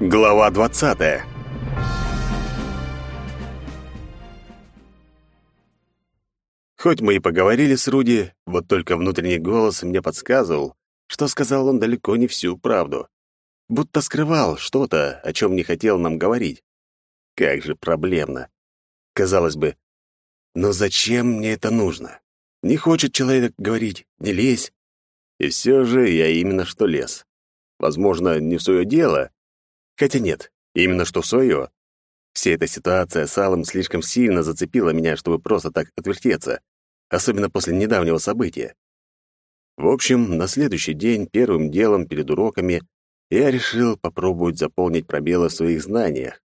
Глава 20. Хоть мы и поговорили с Руди, вот только внутренний голос мне подсказывал, что сказал он далеко не всю правду. Будто скрывал что-то, о чем не хотел нам говорить. Как же проблемно. Казалось бы, но зачем мне это нужно? Не хочет человек говорить, не лезь. И все же я именно что лез. Возможно, не в свое дело, Хотя нет, именно что свое. Вся эта ситуация с Алым слишком сильно зацепила меня, чтобы просто так отвертеться, особенно после недавнего события. В общем, на следующий день первым делом перед уроками я решил попробовать заполнить пробелы в своих знаниях.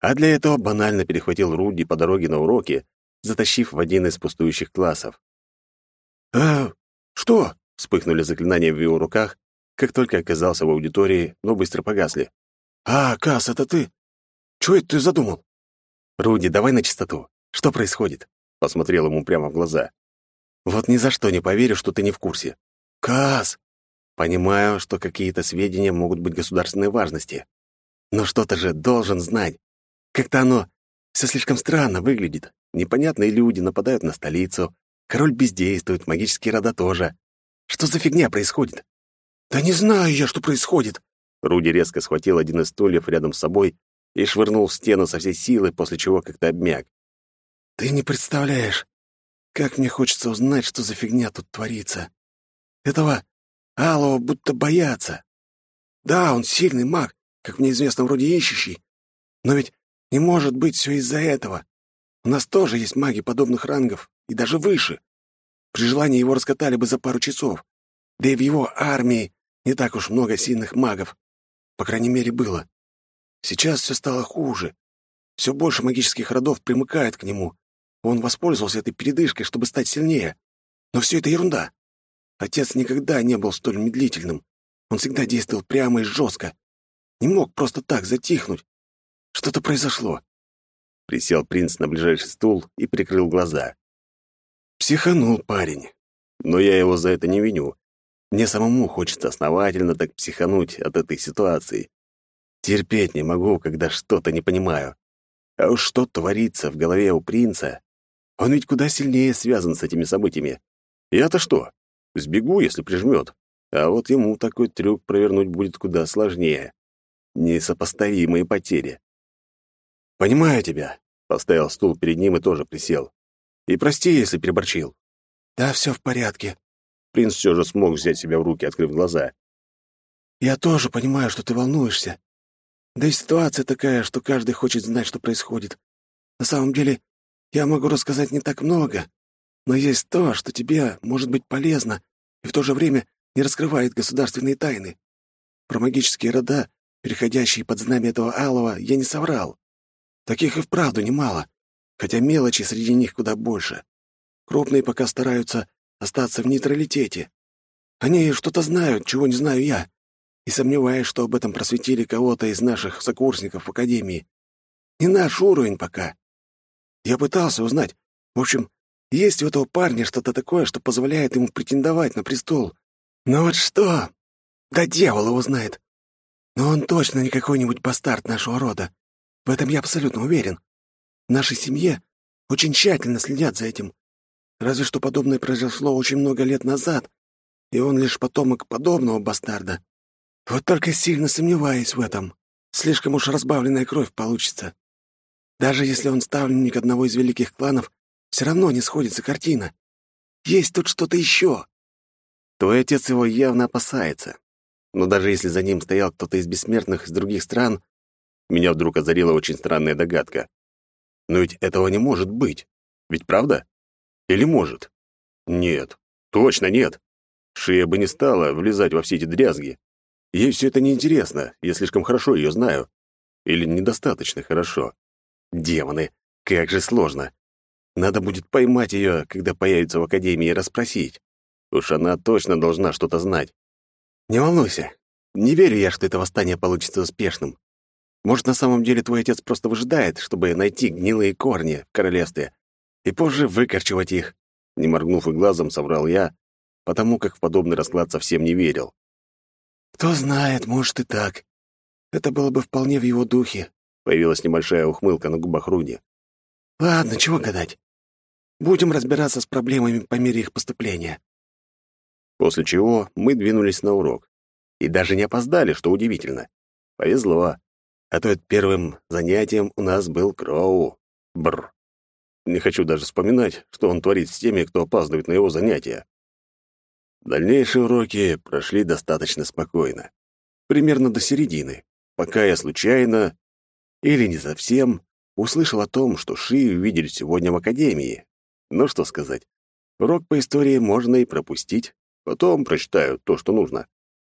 А для этого банально перехватил Руди по дороге на уроки, затащив в один из пустующих классов. «А, что?» — вспыхнули заклинания в его руках, как только оказался в аудитории, но быстро погасли. «А, Кас, это ты? Чего это ты задумал?» «Руди, давай на чистоту. Что происходит?» Посмотрел ему прямо в глаза. «Вот ни за что не поверю, что ты не в курсе». «Кас!» «Понимаю, что какие-то сведения могут быть государственной важности. Но что-то же должен знать. Как-то оно все слишком странно выглядит. Непонятные люди нападают на столицу, король бездействует, магические рода тоже. Что за фигня происходит?» «Да не знаю я, что происходит», Руди резко схватил один из стульев рядом с собой и швырнул в стену со всей силы, после чего как-то обмяк. «Ты не представляешь, как мне хочется узнать, что за фигня тут творится. Этого Алого будто боятся. Да, он сильный маг, как мне известно, вроде ищущий. Но ведь не может быть все из-за этого. У нас тоже есть маги подобных рангов, и даже выше. При желании его раскатали бы за пару часов. Да и в его армии не так уж много сильных магов. По крайней мере, было. Сейчас все стало хуже. Все больше магических родов примыкает к нему. Он воспользовался этой передышкой, чтобы стать сильнее. Но все это ерунда. Отец никогда не был столь медлительным. Он всегда действовал прямо и жестко. Не мог просто так затихнуть. Что-то произошло. Присел принц на ближайший стул и прикрыл глаза. Психанул парень. Но я его за это не виню. Мне самому хочется основательно так психануть от этой ситуации. Терпеть не могу, когда что-то не понимаю. А уж что творится в голове у принца? Он ведь куда сильнее связан с этими событиями. Я-то что? Сбегу, если прижмет. А вот ему такой трюк провернуть будет куда сложнее. Несопоставимые потери. «Понимаю тебя», — поставил стул перед ним и тоже присел. «И прости, если переборчил». «Да, все в порядке», Принц все же смог взять себя в руки, открыв глаза. «Я тоже понимаю, что ты волнуешься. Да и ситуация такая, что каждый хочет знать, что происходит. На самом деле, я могу рассказать не так много, но есть то, что тебе может быть полезно и в то же время не раскрывает государственные тайны. Про магические рода, переходящие под знамя этого алого, я не соврал. Таких и вправду немало, хотя мелочи среди них куда больше. Крупные пока стараются остаться в нейтралитете. Они что-то знают, чего не знаю я, и сомневаюсь, что об этом просветили кого-то из наших сокурсников в Академии. Не наш уровень пока. Я пытался узнать. В общем, есть у этого парня что-то такое, что позволяет ему претендовать на престол. Но вот что? Да дьявол его знает. Но он точно не какой-нибудь бастард нашего рода. В этом я абсолютно уверен. В нашей семье очень тщательно следят за этим. Разве что подобное произошло очень много лет назад, и он лишь потомок подобного бастарда. Вот только сильно сомневаюсь в этом. Слишком уж разбавленная кровь получится. Даже если он ставленник одного из великих кланов, все равно не сходится картина. Есть тут что-то еще. Твой отец его явно опасается. Но даже если за ним стоял кто-то из бессмертных из других стран, меня вдруг озарила очень странная догадка. Но ведь этого не может быть. Ведь правда? Или может? Нет, точно нет. Шия бы не стала влезать во все эти дрязги. Ей все это неинтересно, я слишком хорошо ее знаю. Или недостаточно хорошо. Демоны, как же сложно. Надо будет поймать ее, когда появится в Академии, и расспросить. Уж она точно должна что-то знать. Не волнуйся. Не верю я, что это восстание получится успешным. Может, на самом деле твой отец просто выжидает, чтобы найти гнилые корни в королевстве, и позже выкорчевать их. Не моргнув и глазом, соврал я, потому как в подобный расклад совсем не верил. «Кто знает, может и так. Это было бы вполне в его духе», — появилась небольшая ухмылка на губах Руди. «Ладно, чего гадать. Будем разбираться с проблемами по мере их поступления». После чего мы двинулись на урок. И даже не опоздали, что удивительно. Повезло. А то первым занятием у нас был Кроу. Бр. Не хочу даже вспоминать, что он творит с теми, кто опаздывает на его занятия. Дальнейшие уроки прошли достаточно спокойно. Примерно до середины, пока я случайно, или не совсем, услышал о том, что Ши увидели сегодня в академии. Ну что сказать, урок по истории можно и пропустить, потом прочитаю то, что нужно.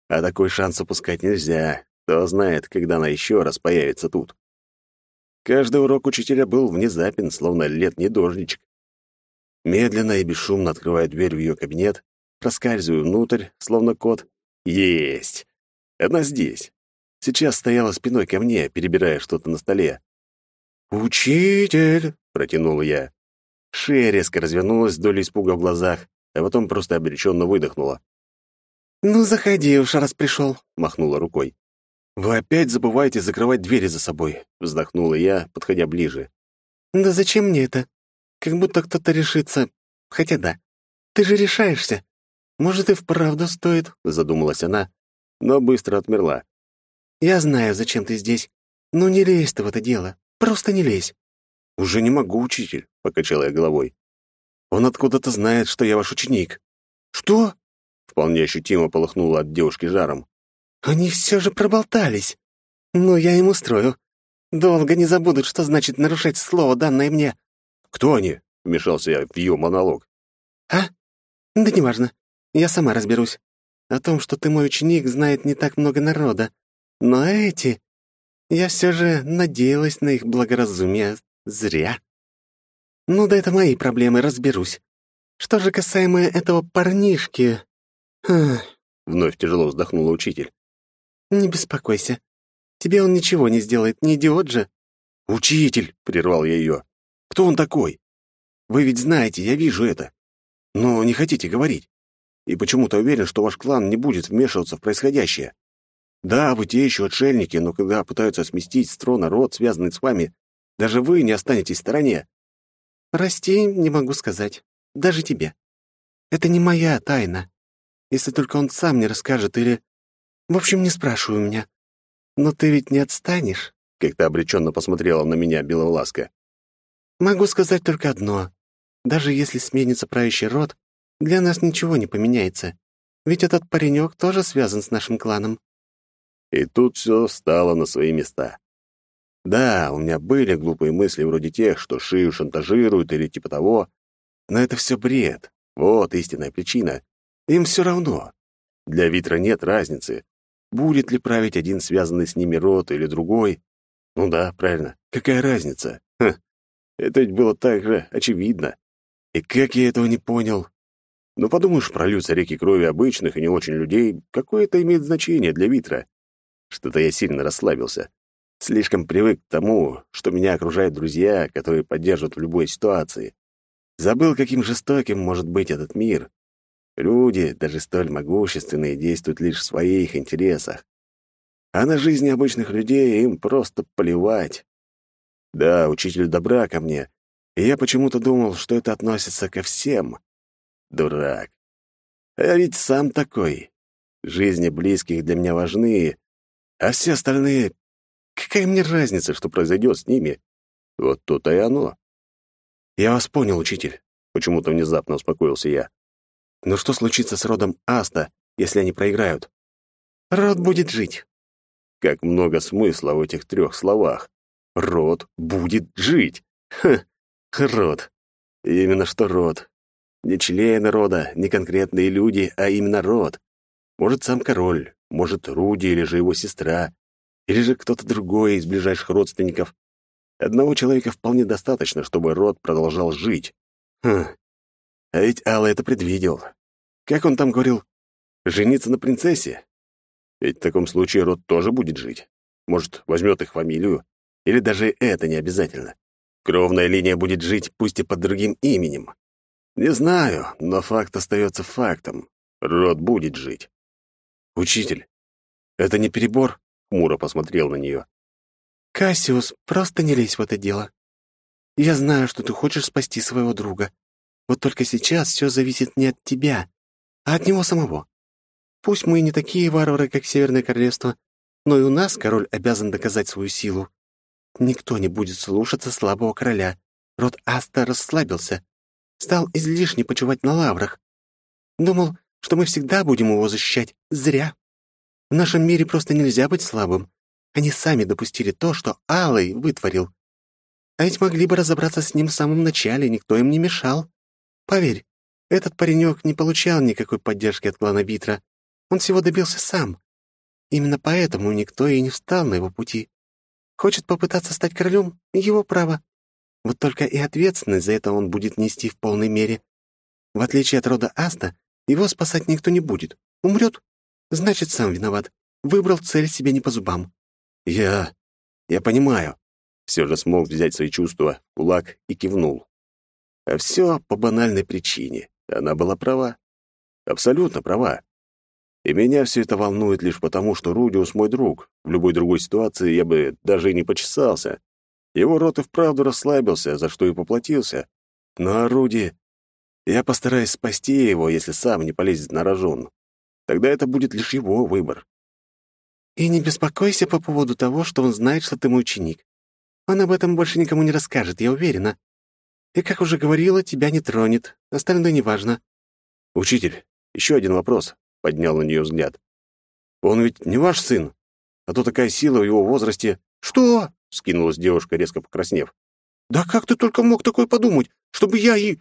А такой шанс упускать нельзя, кто знает, когда она еще раз появится тут. Каждый урок учителя был внезапен, словно летний дождичек. Медленно и бесшумно открываю дверь в ее кабинет, проскальзываю внутрь, словно кот. Есть! Она здесь. Сейчас стояла спиной ко мне, перебирая что-то на столе. «Учитель!» — протянул я. Шея резко развернулась вдоль испуга в глазах, а потом просто обреченно выдохнула. «Ну, заходи уж, раз пришел», — махнула рукой. «Вы опять забываете закрывать двери за собой», — вздохнула я, подходя ближе. «Да зачем мне это? Как будто кто-то решится. Хотя да, ты же решаешься. Может, и вправду стоит», — задумалась она, но быстро отмерла. «Я знаю, зачем ты здесь. Но не лезь ты в это дело. Просто не лезь». «Уже не могу, учитель», — покачала я головой. «Он откуда-то знает, что я ваш ученик». «Что?» — вполне ощутимо полыхнуло от девушки жаром. Они все же проболтались. Ну, я им устрою. Долго не забудут, что значит нарушать слово, данное мне. Кто они? Вмешался я в ее монолог. А? Да неважно. Я сама разберусь. О том, что ты мой ученик, знает не так много народа. Но эти... Я все же надеялась на их благоразумие. Зря. Ну да это мои проблемы, разберусь. Что же касаемо этого парнишки... Вновь тяжело вздохнула учитель. «Не беспокойся. Тебе он ничего не сделает, не идиот же». «Учитель!» — прервал я ее. «Кто он такой? Вы ведь знаете, я вижу это. Но не хотите говорить. И почему-то уверен, что ваш клан не будет вмешиваться в происходящее. Да, вы те еще отшельники, но когда пытаются сместить с трона род, связанный с вами, даже вы не останетесь в стороне». «Прости, не могу сказать. Даже тебе. Это не моя тайна. Если только он сам не расскажет или в общем, не спрашивай меня. Но ты ведь не отстанешь?» Как-то обреченно посмотрела на меня Беловласка. «Могу сказать только одно. Даже если сменится правящий род, для нас ничего не поменяется. Ведь этот паренек тоже связан с нашим кланом». И тут все встало на свои места. Да, у меня были глупые мысли вроде тех, что Шию шантажируют или типа того, но это все бред. Вот истинная причина. Им все равно. Для Витра нет разницы, Будет ли править один связанный с ними род или другой? Ну да, правильно. Какая разница? Ха. Это ведь было так же очевидно. И как я этого не понял? Ну, подумаешь, прольются реки крови обычных и не очень людей, какое это имеет значение для Витра? Что-то я сильно расслабился. Слишком привык к тому, что меня окружают друзья, которые поддержат в любой ситуации. Забыл, каким жестоким может быть этот мир. Люди, даже столь могущественные, действуют лишь в своих интересах. А на жизни обычных людей им просто плевать. Да, учитель добра ко мне, и я почему-то думал, что это относится ко всем. Дурак. А я ведь сам такой. Жизни близких для меня важны, а все остальные... Какая мне разница, что произойдет с ними? Вот то-то и оно. Я вас понял, учитель. Почему-то внезапно успокоился я. Но что случится с родом Аста, если они проиграют? Род будет жить. Как много смысла в этих трех словах. Род будет жить. Ха, род. Именно что род. Не члены рода, не конкретные люди, а именно род. Может, сам король, может, Руди или же его сестра, или же кто-то другой из ближайших родственников. Одного человека вполне достаточно, чтобы род продолжал жить. Хм. А ведь Алла это предвидел. Как он там говорил? Жениться на принцессе? Ведь в таком случае род тоже будет жить. Может, возьмет их фамилию? Или даже это не обязательно. Кровная линия будет жить, пусть и под другим именем. Не знаю, но факт остается фактом. Род будет жить. Учитель, это не перебор? хмуро посмотрел на нее. «Кассиус, просто не лезь в это дело. Я знаю, что ты хочешь спасти своего друга. Вот только сейчас все зависит не от тебя, а от него самого. Пусть мы и не такие варвары, как Северное Королевство, но и у нас король обязан доказать свою силу. Никто не будет слушаться слабого короля. Род Аста расслабился. Стал излишне почивать на лаврах. Думал, что мы всегда будем его защищать. Зря. В нашем мире просто нельзя быть слабым. Они сами допустили то, что Алый вытворил. А ведь могли бы разобраться с ним в самом начале, никто им не мешал. Поверь, этот паренек не получал никакой поддержки от клана Витра. Он всего добился сам. Именно поэтому никто и не встал на его пути. Хочет попытаться стать королем — его право. Вот только и ответственность за это он будет нести в полной мере. В отличие от рода Аста, его спасать никто не будет. Умрет, значит, сам виноват. Выбрал цель себе не по зубам. Я... я понимаю. Все же смог взять свои чувства в кулак и кивнул. А все по банальной причине. Она была права. Абсолютно права. И меня все это волнует лишь потому, что Рудиус мой друг. В любой другой ситуации я бы даже и не почесался. Его рот и вправду расслабился, за что и поплатился. Но Руди... Я постараюсь спасти его, если сам не полезет на рожон. Тогда это будет лишь его выбор. И не беспокойся по поводу того, что он знает, что ты мой ученик. Он об этом больше никому не расскажет, я уверена. И, как уже говорила, тебя не тронет. Остальное неважно. Учитель, еще один вопрос поднял на нее взгляд. «Он ведь не ваш сын, а то такая сила в его возрасте...» «Что?» — скинулась девушка, резко покраснев. «Да как ты только мог такое подумать, чтобы я и...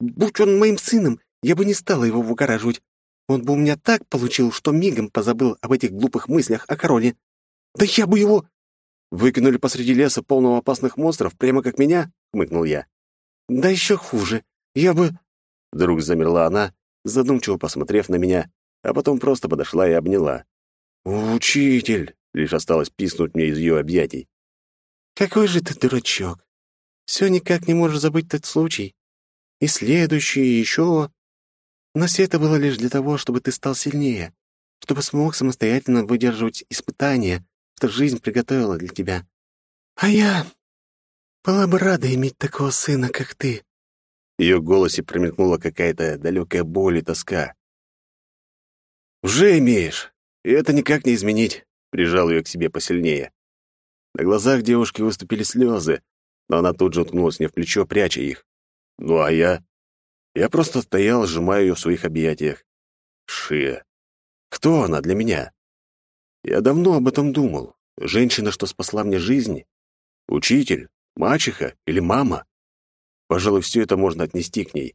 Будь он моим сыном, я бы не стала его выгораживать. Он бы у меня так получил, что мигом позабыл об этих глупых мыслях о короле. Да я бы его...» «Выкинули посреди леса полного опасных монстров, прямо как меня?» — хмыкнул я. «Да еще хуже. Я бы...» Вдруг замерла она, задумчиво посмотрев на меня, а потом просто подошла и обняла. «Учитель!» — лишь осталось писнуть мне из ее объятий. «Какой же ты дурачок! Все никак не можешь забыть тот случай. И следующий, и еще. Но все это было лишь для того, чтобы ты стал сильнее, чтобы смог самостоятельно выдерживать испытания, что жизнь приготовила для тебя. А я была бы рада иметь такого сына, как ты». В ее голосе промелькнула какая-то далекая боль и тоска. «Уже имеешь, и это никак не изменить», — прижал ее к себе посильнее. На глазах девушки выступили слезы, но она тут же уткнулась мне в плечо, пряча их. Ну а я... Я просто стоял, сжимая ее в своих объятиях. Шия. Кто она для меня? Я давно об этом думал. Женщина, что спасла мне жизнь? Учитель? Мачеха? Или мама? Пожалуй, все это можно отнести к ней.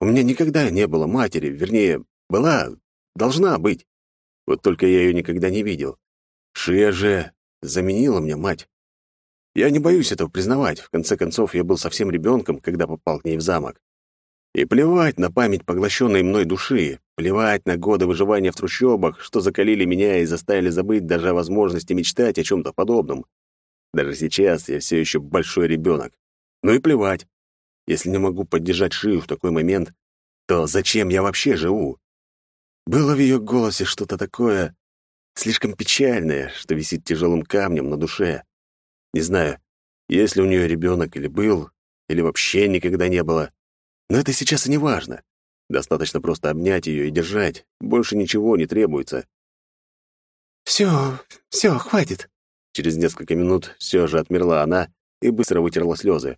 У меня никогда не было матери, вернее, была, Должна быть. Вот только я ее никогда не видел. Шия же заменила мне мать. Я не боюсь этого признавать. В конце концов, я был совсем ребенком, когда попал к ней в замок. И плевать на память поглощенной мной души, плевать на годы выживания в трущобах, что закалили меня и заставили забыть даже о возможности мечтать о чем-то подобном. Даже сейчас я все еще большой ребенок. Ну и плевать. Если не могу поддержать Шию в такой момент, то зачем я вообще живу? Было в ее голосе что-то такое, слишком печальное, что висит тяжелым камнем на душе. Не знаю, есть ли у нее ребенок или был, или вообще никогда не было. Но это сейчас и не важно. Достаточно просто обнять ее и держать. Больше ничего не требуется. «Все, все, хватит!» Через несколько минут все же отмерла она и быстро вытерла слезы.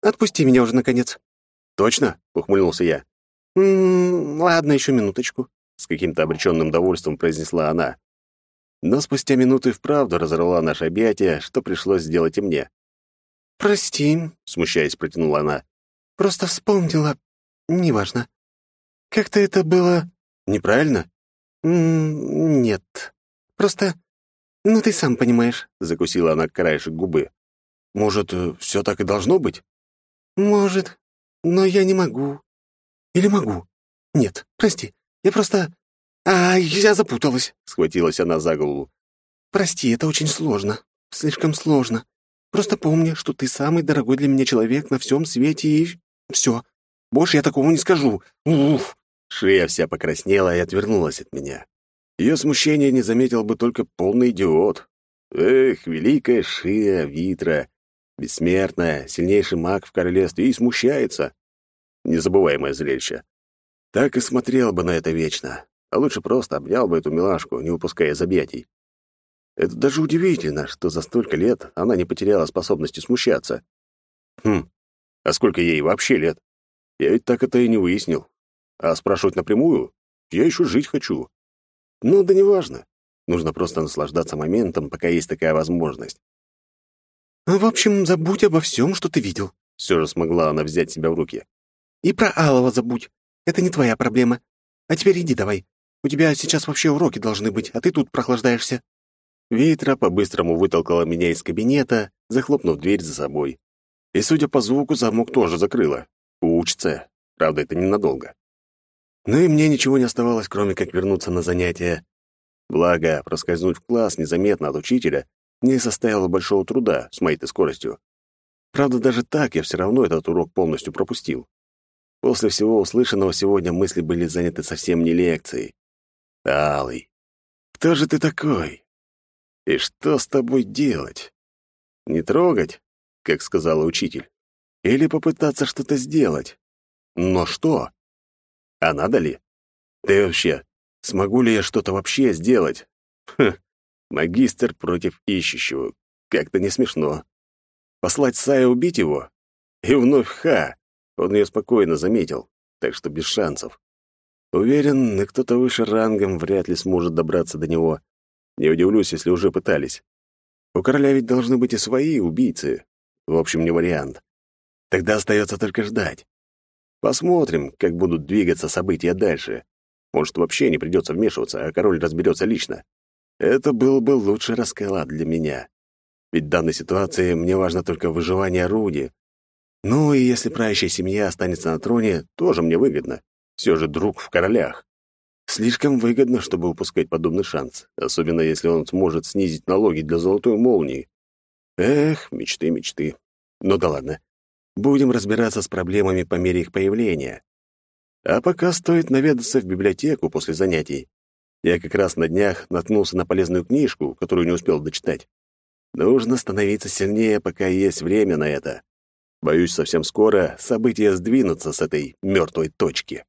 «Отпусти меня уже, наконец!» «Точно?» — ухмыльнулся я. «М -м, «Ладно, еще минуточку». — с каким-то обреченным довольством произнесла она. Но спустя минуты вправду разорвала наше объятие, что пришлось сделать и мне. «Прости», — смущаясь, протянула она. «Просто вспомнила. Неважно. Как-то это было...» «Неправильно?» М -м «Нет. Просто... Ну, ты сам понимаешь», — закусила она краешек губы. «Может, э, все так и должно быть?» «Может. Но я не могу. Или могу? Нет, прости. Я просто... А, я запуталась», — схватилась она за голову. «Прости, это очень сложно. Слишком сложно. Просто помни, что ты самый дорогой для меня человек на всем свете и... все. Больше я такого не скажу. Уф!» Шея вся покраснела и отвернулась от меня. Ее смущение не заметил бы только полный идиот. Эх, великая Шия Витра, бессмертная, сильнейший маг в королевстве, и смущается. Незабываемое зрелище. Так и смотрел бы на это вечно, а лучше просто обнял бы эту милашку, не упуская из объятий. Это даже удивительно, что за столько лет она не потеряла способности смущаться. Хм, а сколько ей вообще лет? Я ведь так это и не выяснил. А спрашивать напрямую? Я еще жить хочу. Ну, да неважно. Нужно просто наслаждаться моментом, пока есть такая возможность. «В общем, забудь обо всем, что ты видел», — все же смогла она взять себя в руки. «И про Алова забудь. Это не твоя проблема. А теперь иди давай. У тебя сейчас вообще уроки должны быть, а ты тут прохлаждаешься». Вейтра по-быстрому вытолкала меня из кабинета, захлопнув дверь за собой. И, судя по звуку, замок тоже закрыла. Учится. Правда, это ненадолго. Ну и мне ничего не оставалось, кроме как вернуться на занятия. Благо, проскользнуть в класс незаметно от учителя не составило большого труда с моей-то скоростью. Правда, даже так я все равно этот урок полностью пропустил. После всего услышанного сегодня мысли были заняты совсем не лекцией. «Алый, кто же ты такой? И что с тобой делать? Не трогать, как сказала учитель, или попытаться что-то сделать? Но что? А надо ли? Да и вообще, смогу ли я что-то вообще сделать? Хм, магистр против ищущего. Как-то не смешно. Послать Сая убить его? И вновь ха! Он ее спокойно заметил, так что без шансов. Уверен, кто-то выше рангом вряд ли сможет добраться до него. Не удивлюсь, если уже пытались. У короля ведь должны быть и свои убийцы. В общем, не вариант. Тогда остается только ждать. Посмотрим, как будут двигаться события дальше. Может, вообще не придется вмешиваться, а король разберется лично. Это был бы лучший расколад для меня. Ведь в данной ситуации мне важно только выживание Руди. Ну и если правящая семья останется на троне, тоже мне выгодно. Все же друг в королях. Слишком выгодно, чтобы упускать подобный шанс, особенно если он сможет снизить налоги для золотой молнии. Эх, мечты, мечты. Ну да ладно. Будем разбираться с проблемами по мере их появления. А пока стоит наведаться в библиотеку после занятий. Я как раз на днях наткнулся на полезную книжку, которую не успел дочитать. Нужно становиться сильнее, пока есть время на это. Боюсь, совсем скоро события сдвинутся с этой мертвой точки.